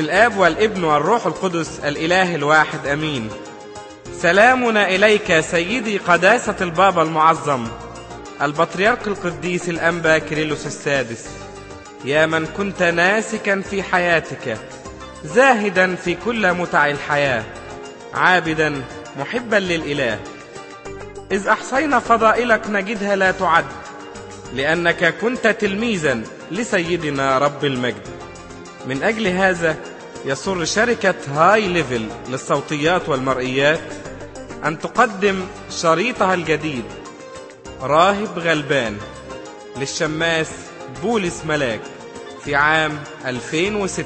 الآب والابن والروح القدس الإله الواحد أمين. سلامنا إليك سيدي قداسة البابا المعظم البطريرك القديس الأنبا كيرلس السادس. يا من كنت ناسكا في حياتك زاهدا في كل متع الحياة عابدا محبا للإله. إذ أحصينا فضائلك نجدها لا تعد لأنك كنت تلميذا لسيدنا رب المجد. من أجل هذا يسر شركة High Level للصوتيات والمرئيات أن تقدم شريطها الجديد راهب غلبان للشماس بولس ملاك في عام 2006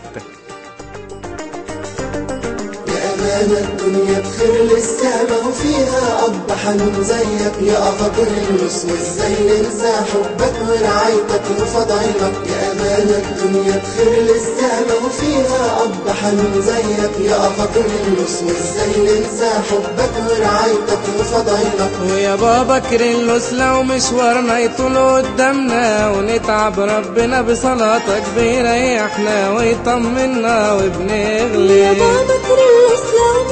يا أمان الدنيا بخير للسما وفيها أب حنون زيك. يا أفضل النص وإزاي ننسى حبك ورعايتك وفضايلك يا أمان الدنيا بخير للسما وفيها أب حنون زيك. يا أفضل النص وإزاي ننسى حبك ورعايتك وفضايلك ويا بابا كريلوس لو مشوارنا يطول قدامنا ونتعب ربنا بصلاتك بيريحنا ويطمنا وبنغلي يا بابا كريلوس لو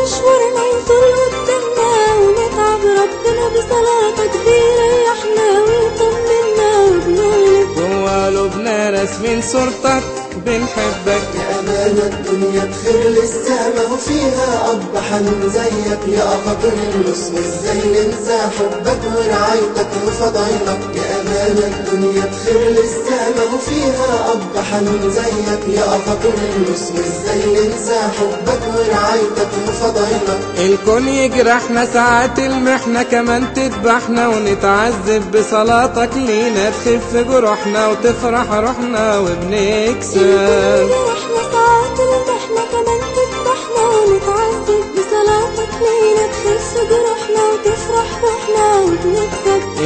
مشوارنا يطول قدامنا ونتعب ربنا بصلاتك بيريحنا ويطمنا وبنغلب جوا قلوبنا راسمين صورتك بنحبك يا أمان الدنيا بخير للسما وفيها أب حنون زيك. يا أفضل النص وإزاي ننسى حبك ورعايتك وفضايلك. يا أمان الدنيا بخير للسما وفيها أب حنون زيك. يا أفضل النص وإزاي ننسى حبك ورعايتك وفضايلك. الكون يجرحنا ساعات المحنة كمان تذبحنا ونتعذب بصلاتك. لينا تخف جروحنا وتفرح روحنا وبنكسب؟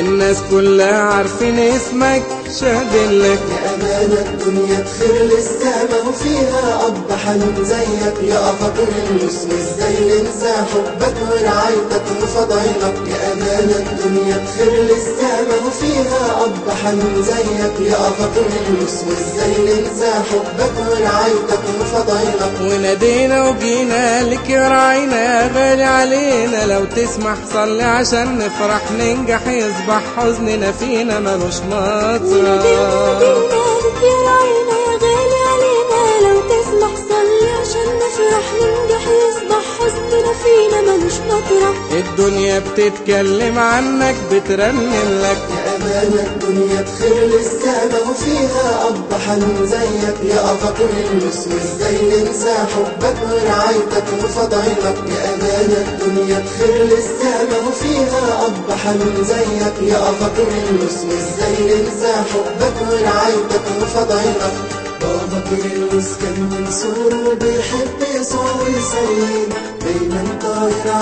الناس كلها عارفين اسمك. شاهدين لك. يا أمان الدنيا بخير للسما وفيها أب حنون زيك. يا أفضل النص وإزاي ننسى حبك ورعايتك وفضايلك يا أمان الدنيا بخير للسما وفيها أب حنون زيك. يا أفضل النص وإزاي ننسى حبك ورعايتك وفضايلك ونادينا وجينا لك يا رعينا غالي علينا لو تسمح صلي عشان نفرح ننجح يصبح حزننا فينا ملوش مطرح الدنيا بتتكلم عنك بترنم لك يا أمان الدنيا بخير للسما وفيها أب حنون زيك. يا أفضل النص وإزاي ننسى حبك ورعايتك وفضايلك يا أمان الدنيا بخير للسما وفيها أب حنون زيك. يا أفضل النص وإزاي ننسى حبك ورعايتك وفضايلك بابا كيرلس كان من صغره بيحب يسوع ويصلي دايما طاير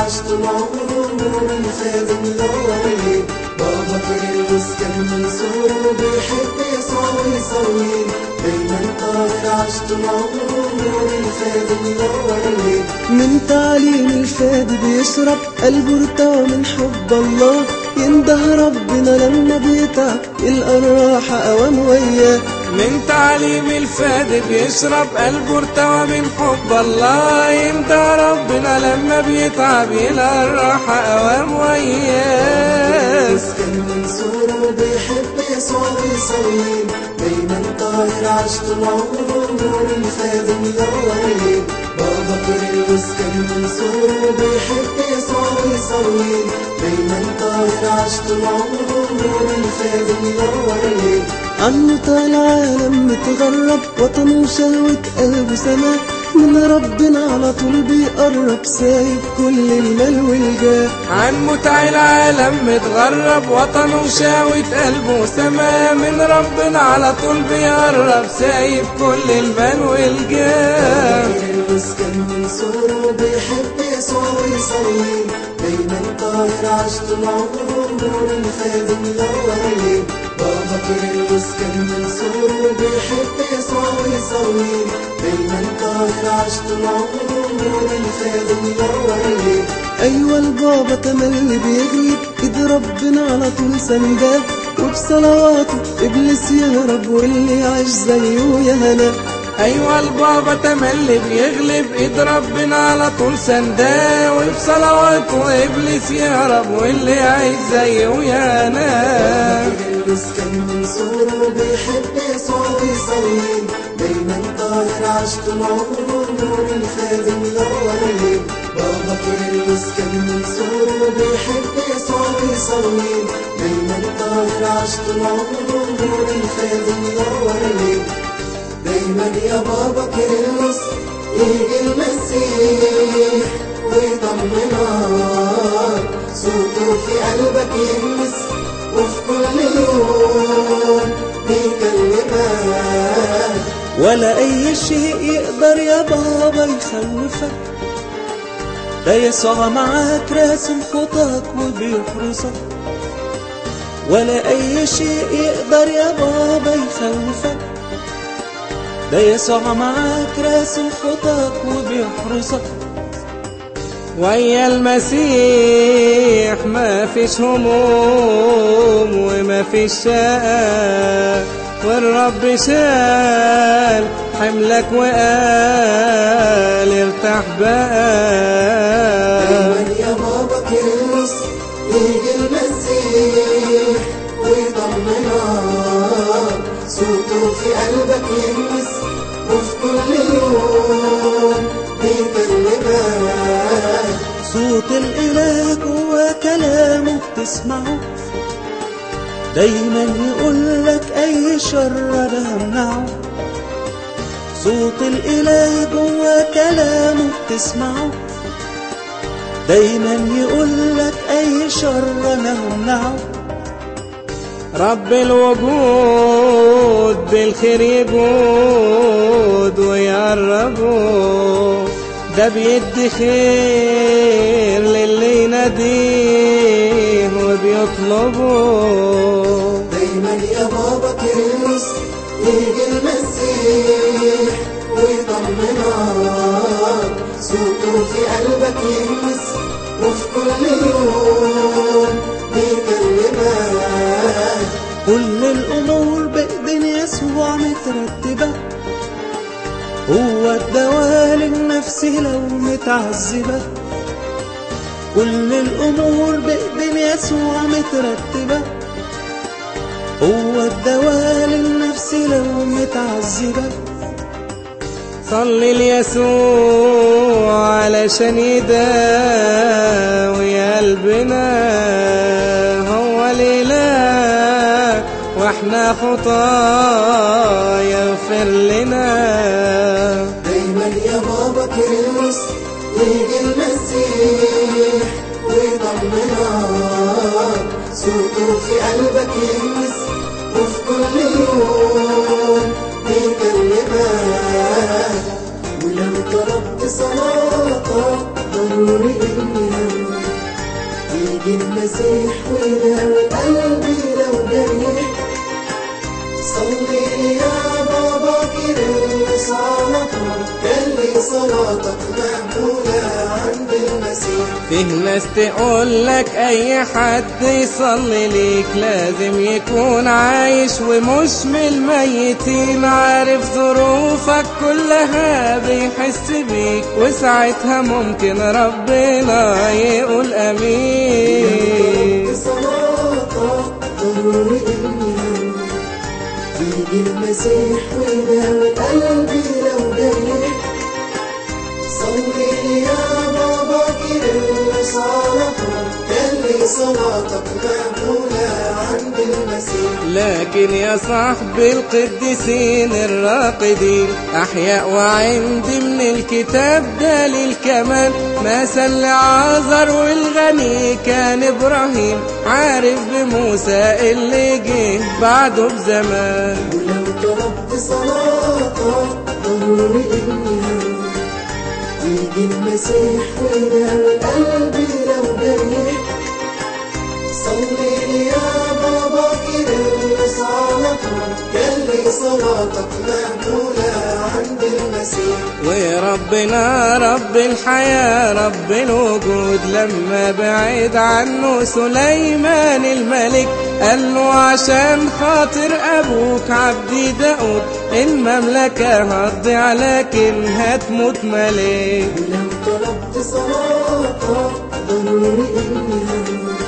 عمره نور الفادي منور عليه بابا كيرلس كان من صغره بيحب يسوع ويصلي دايما طاير عاش طول عمره نور عليه من تعليم الفادي بيشرب قلبه ارتوى من حب الله. ينده ربنا لما بيتعب. يلقى الراحة أوام وياه من تعليم الفادي بيشرب قلبه ارتوى من حب الله يمدى ربنا لما بيتعب يلاقي الراحة أوام وياه بس كان من صغره بيحب يسوع ويصلي دايما طاير عاش طول عمره نور الفادي منور عليه بابا كيرلس كان من صغره بيحب يسوع ويصلي دايما طاير عاش طول عمره طال العالم متغرب وطنه وشهوة قلبه سماء من ربنا على طول بيقرب سايب كل المال والجاه عن متع العالم متغرب وطنه وشاوة قلبه سما من ربنا على طول بيقرب سايب كل المال والجاه كان من صغره بيحب يسوع ويصلي دايما طاير عاش طول الفادي منور عليه بابا كيرلس كان من صغره بيحب يسوع ويصلي دايما طاير عاش طول عمره نور منور عليه أيوه البابا تملي بيغلب ايد ربنا على طول سنداه وبصلواته إبليس يهرب واللي يعيش زيه يا هنا. أيوه البابا تملي بيغلب ايد ربنا على طول سانداه وفي صلواته إبليس يهرب واللي عايز زيه يا ناس كيرلس كان من صغره بيحب يسوع ويصلي دايما طاهر عاش طول عمره نور الخادم نور الليل بابا كيرلس كان من صغره بيحب يسوع ويصلي دايما طاهر عاش طول عمره نور الخادم نور الليل دايما يا بابا كيرلس يجي المسيح ويطمنك. صوته في قلبك يلمس وفي كل يوم بيكلمك. ولا أي شيء يقدر يا بابا يخوفك ده يسوع معاك راسم خطاك وبيحرسك ولا أي شيء يقدر يا بابا يخوفك ده يسوع معاك راسم خطاك وبيحرسك ويا المسيح ما فيش هموم وما فيش شقة والرب شال حملك وقال ارتاح بقى. صوت الإله جوا كلامه بتسمعه دايما يقولك أي شر أنا همنعه صوت الإله جوا كلامه بتسمعه دايما يقولك أي شر أنا همنعه رب الوجود بالخير يجود ويقربه ده بيدي خير للي يناديه وبيطلبه دايما يا بابا كيرلس يجي المسيح ويطمنك. صوته في قلبك يلمس وفي كل يوم لو متعذبة كل الأمور بإيدين يسوع مترتبة هو الدواء للنفس لو متعذبة. صلي ليسوع علشان يداوي قلبنا. هو الإله وإحنا خطايا يغفر لنا المسيح ويطمنك صوته في قلبك يلمس وفي كل يوم بيكلمك. ولو طلبت صلاتك ضروري اني يجي المسيح ويداوي قلبي لو جريح. صلي يا بابا طول خلي صلاتك مقبولة عند المسيح فيه ناس تقولك أي حد يصلي ليك لازم يكون عايش ومش من الميتين عارف ظروفك كلها بيحس بيك وساعتها ممكن ربنا يقول يجي المسيح ويداوي قلبي لو جريح يا بابا صلاتك مقبولة عند المسيح لكن يا صاحبي القديسين الراقدين أحياء وعندي من الكتاب دليل كمان مثل لعازر والغني كان إبراهيم عارف بموسى اللي جه بعده بزمان. ولو طلبت صلاتك ضروري همك يجي المسيح ويداوي قلبي لو جريح صلي يا بابا كيرلس على طول خلي صلاتك مقبولة عند المسيح. وربنا رب الحياة رب الوجود. لما بعد عنه سليمان الملك قال له عشان خاطر أبوك عبدي داود. المملكة هتضيع لكن هتموت ملك. ولو طلبت صلاة ضروري إني هموت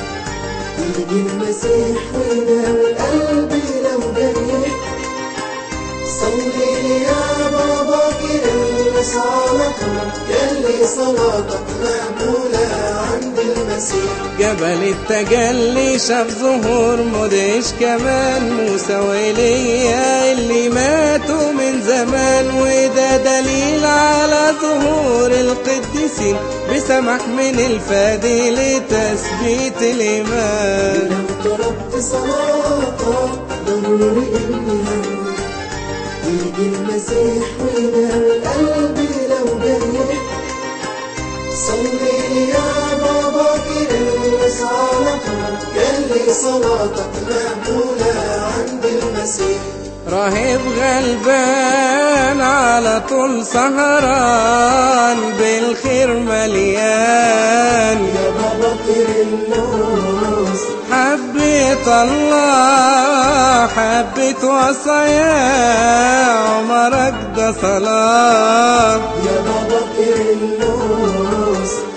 يجي المسيح ويناول قلبي لو جريح. صلي لي يا بابا كرم صلاتك يلي صلاتك مقبولة عند المسيح جبل التجلي شاف ظهور مدهش كمان. موسى وإيليا اللي ماتوا من زمان. وده دليل على ظهور القديسين بسمح من الفادي لتثبيت الإيمان. لو طلبت صلاة ضروري هموت يجي المسيح ويناول قلبي صلاتك مقبولة عند المسيح. راهب غلبان على طول سهران بالخير مليان. يا بابا كرم نوس حبيت الله حبيت وصايا عمرك ده صلاة يا بابا كرم نوس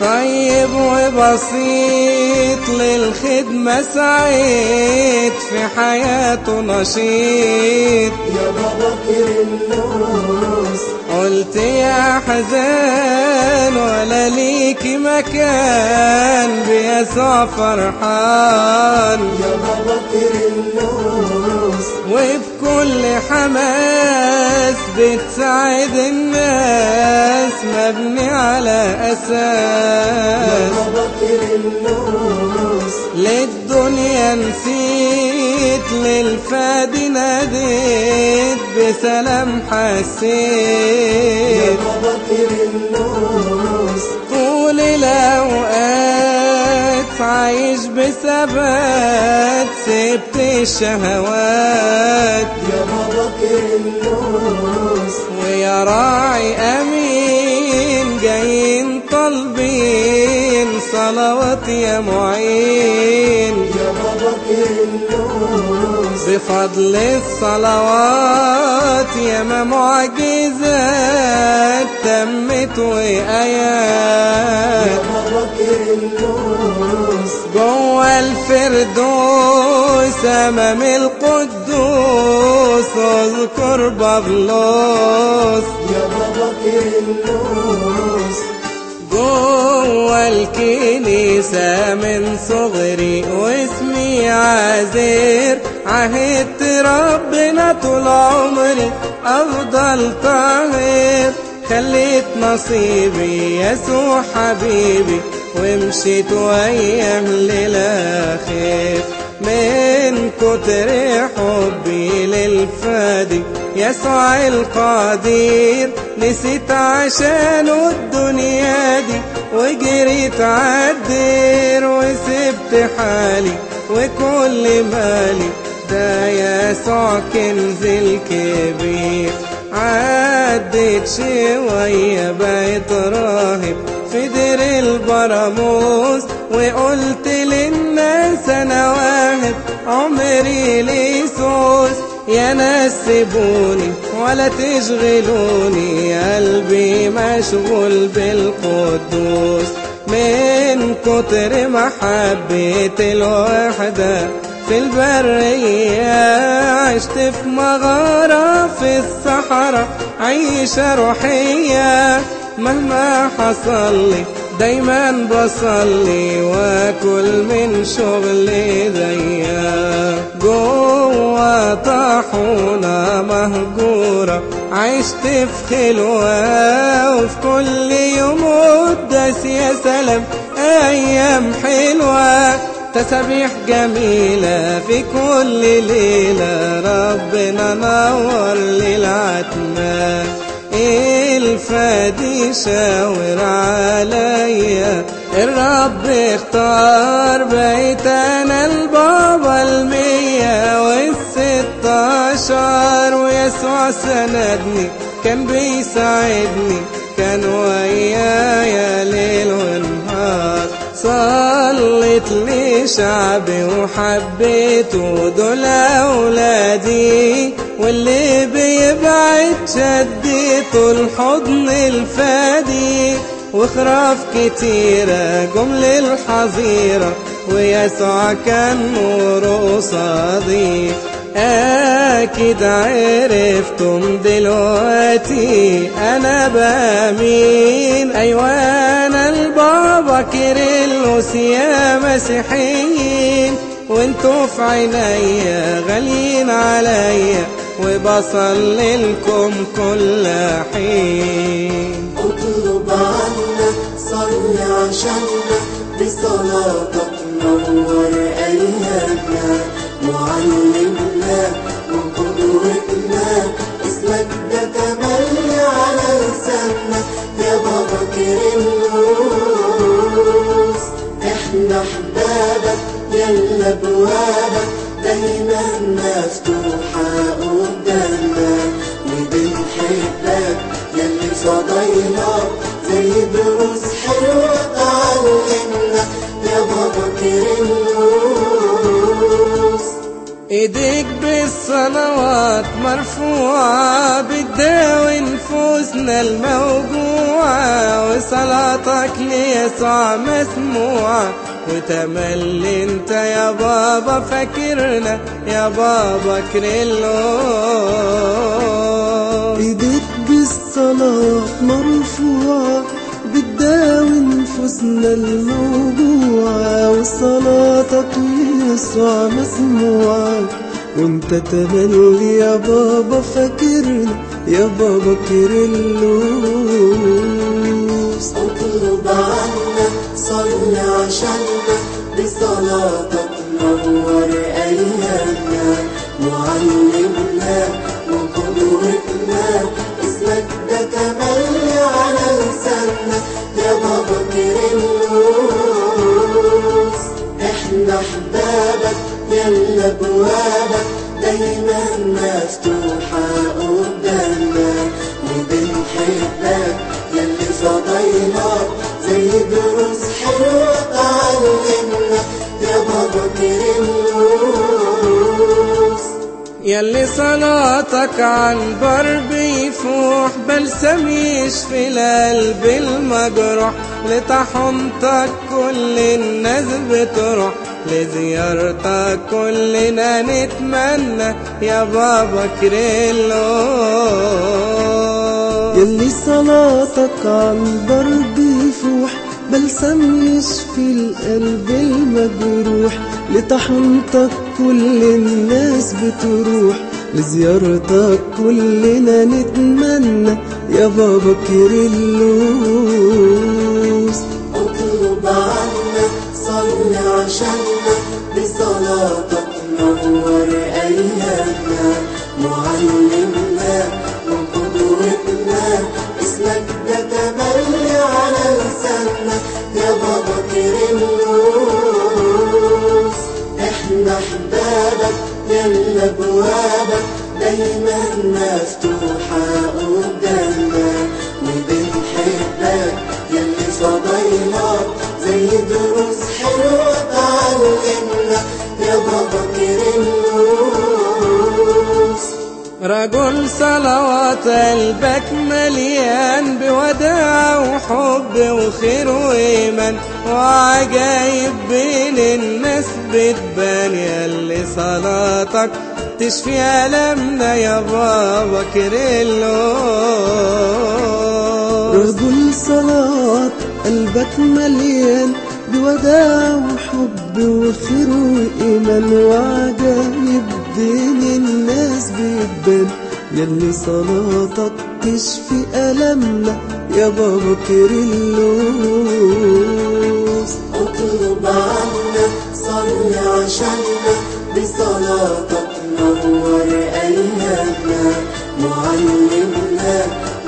طيب وبسيط للخدمة سعيد في حياته نشيط. يا بابا كرم نوس قلت يا حزان ولا ليكي مكان بيسوع فرحان. يا بابا كرم نوس وبكل حماس بتساعد الناس مبني على أساس. للدنيا نسيت للفادي ناديت بسلام حسيت. طول الأوقات عايش بثبات سبت الشهوات؟ يا بابا نوس ويا راعي أمين جايين طالبين صلوات يا معين. بفضل الصلوات ياما معجزات تمت يا وآيات. جوه الفردوس أمام القدوس اذكر بابلوس. يا بابا كرم جوه الكنيسة من صغري واسمي عازر عهدت ربنا طول عمري أفضل طاهر. خليت نصيبي يسوع حبيبي ومشيت وياه للآخر. من كتر حبي للفادي يسوع القدير نسيت عشانه الدنيا دي وجريت عالدير وسبت حالي وكل مالي. ده يسوع كنز الكبير عديت شوية بقيت راهب. في دير البراموس وقلت للناس أنا واهب عمري ليسوس. يا ناس سيبوني ولا تشغلوني. قلبي مشغول بالقدوس. من كتر محبة الوحدة في البرية عشت في مغارة في الصحراء عيشة روحية. مهما حصل لي دايما بصلي واكل من شغلي جوا طاحونة مهجورة عشت في خلوة وفي كل يوم قداس يا سلام. أيام حلوة تسابيح جميلة في كل ليلة. ربنا نور للعتمة الفادي شاور عليا. الرب اختار بيت أنا البابا المية والستاشر ويسوع سندني كان بيساعدني كان ويايا ليل ونهار. صليت لشعبي وحبيته دول أولادي واللي بيبعد شديته الحضن الفادي. وخراف كتيرة جم للحظيرة ويسوع كان نور قصادي أكيد عرفتم دلوقتي أنا بمين أيوة أنا البابا كيرلس يا مسيحيين. وانتوا في عينيا غاليين عليا وبصلي لكم كل حين. أطلب عنا صل عشاننا بصلاتك نور أيامنا معلمنا وقدوتنا اسمك ده تملي على لساننا يا بابا كيرلس إحنا احبابك يلا ابوابك دايما مفتوحة قدامنا وبنحبك يلي فضيلك زي دروس حلوة تعلمنا يا بابا كيرلس ايديك بالصلوات مرفوعة بتداوي نفوسنا الموجوعة وصلاتك ليسوع مسموعة. وتملي انت يا بابا فاكرنا يا بابا كريلو. إيديك بالصلاة مرفوعة بتداوي نفوسنا الموجوعة. وصلاتك ليسوع مسموعة. وانت تملي يا بابا فاكرنا يا بابا كيرلس اطلب عنا صل عشاننا بصلاتك نور أيامنا. معلمنا وقدوتنا اسمك ده تملي على لساننا. يا بابا كيرلس إحنا احبابك يلا دايما مفتوحة قدامنا وبنحبك يلي فضيلك زي دروس حلوة تعلمنا يا بابا كيرلس يلي صلاتك عنبر بيفوح بلسم يشفي القلب المجروح. لطحنتك كل الناس بتروح لزيارتك كلنا نتمنى. يا بابا كيرلس. يلي صلاتك عنبر بيفوح بلسم يشفي القلب المجروح. لطحنتك كل الناس بتروح لزيارتك كلنا نتمنى. يا بابا كيرلس اطلب عنا صل عشاننا بصلاتك نور أيامنا معلمنا وقدوتنا اسمك ده تملي على لساننا يا بابا كيرلس إحنا احبابك يلا ابوابك دايما مفتوحة قدامنا وبنحبك يلي فضيلك زي دروس حلوة تعلمنا رجل صلوات قلبك مليان بوداع وحب وخير وإيمان. وعجايب بين الناس بتبان ياللي صلاتك تشفي ألمنا يا بابا كريلو رجل صلاة قلبك مليان بوداع وحب وخير وإيمان وعجائب بين الناس بتبان يلي صلاتك تشفي ألمنا يا بابا كيرلس اطلب عنا صل عشاننا بصلاتك نور أيامنا. معلمنا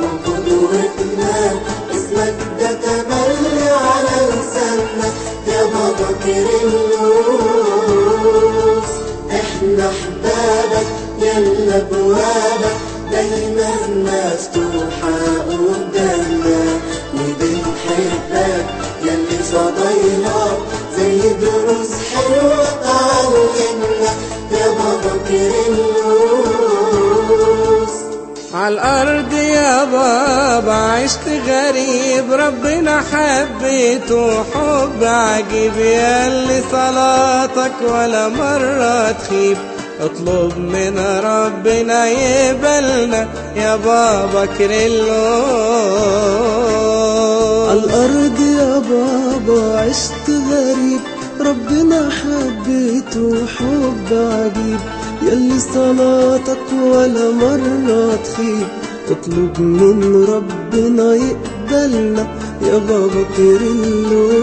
وقدوتنا فاكر الناس. إحنا احبابك يلا بوابك دايما مفتوحة تحاق قدامنا. وبنحبك يلي صديناك. زي دروس حلوة. عالأرض يا بابا عشت غريب ربنا حبيته حب عجيب ياللي صلاتك ولا مرة تخيب اطلب من ربنا يقبلنا يا بابا كريلو الأرض يا بابا عشت غريب ربنا حبيته حب عجيب. يلي صلاتك ولا مرة تخيب. اطلب من ربنا يقبلنا يا بابا كيرلس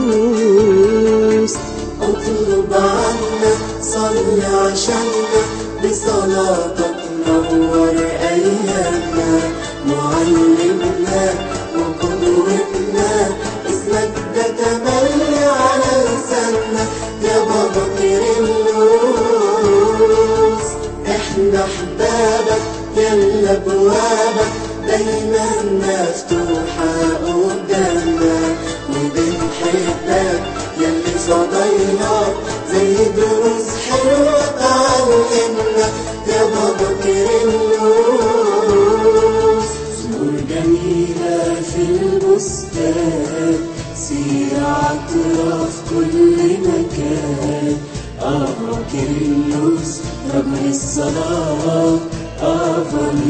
اطلب عنا صل عشاننا بصلاتك نور أيامنا. معلمنا إحنا أحبابك يلا أبوابك دايما مفتوحة.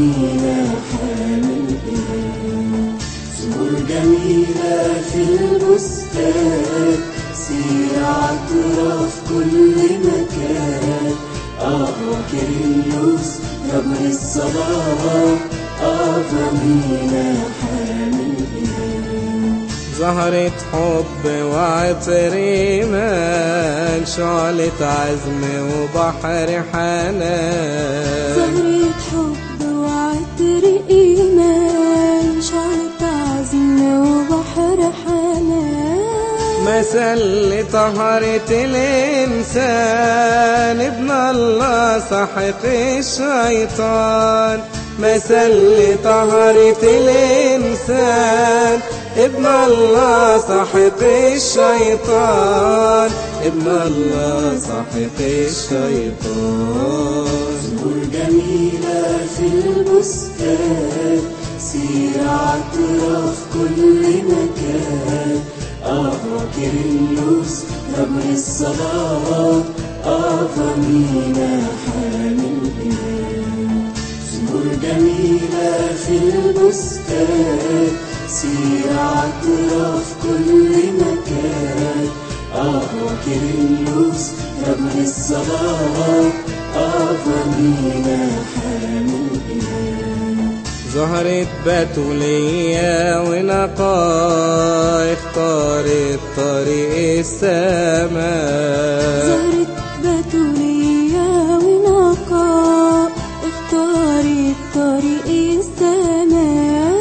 مينا حامل إيمان زهور جميلة في البستان سير عطرة في كل مكان آه كيرلس رجل الصلاة آه مينا حامل إيمان زهرة حب وعطر إيمان شعلة عزم وبحر حنان. مثل طهرة الإنسان ابن الله سحق الشيطان. مثل طهرة الإنسان ابن الله سحق الشيطان. ابن الله سحق الشيطان. زهور جميلة في البستان سير عطرة كيرلس رجل الصلاة آه مينا حامل إيمان زهور جميلة في البستان سير عطرة في كل مكان. آه كيرلس رجل الصلاة آه مينا حامل إيمان ظهرت بتولية ونقاء اختارت طريق السماء زهرة بتولية ونقاء اختارت طريق السماء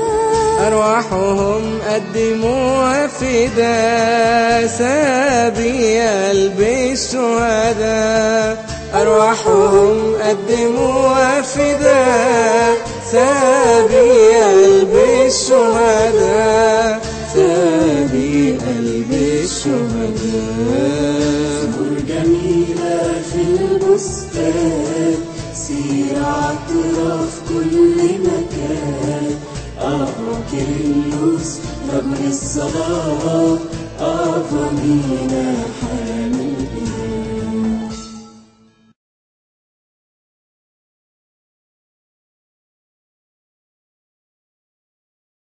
أرواحهم قدموا فداء سابي قلب الشهداء أرواحهم قدموا فداء سابي قلب الشهداء البستان سير في كل مكان. آه كيرلس رجل الصلاة مينا. حامل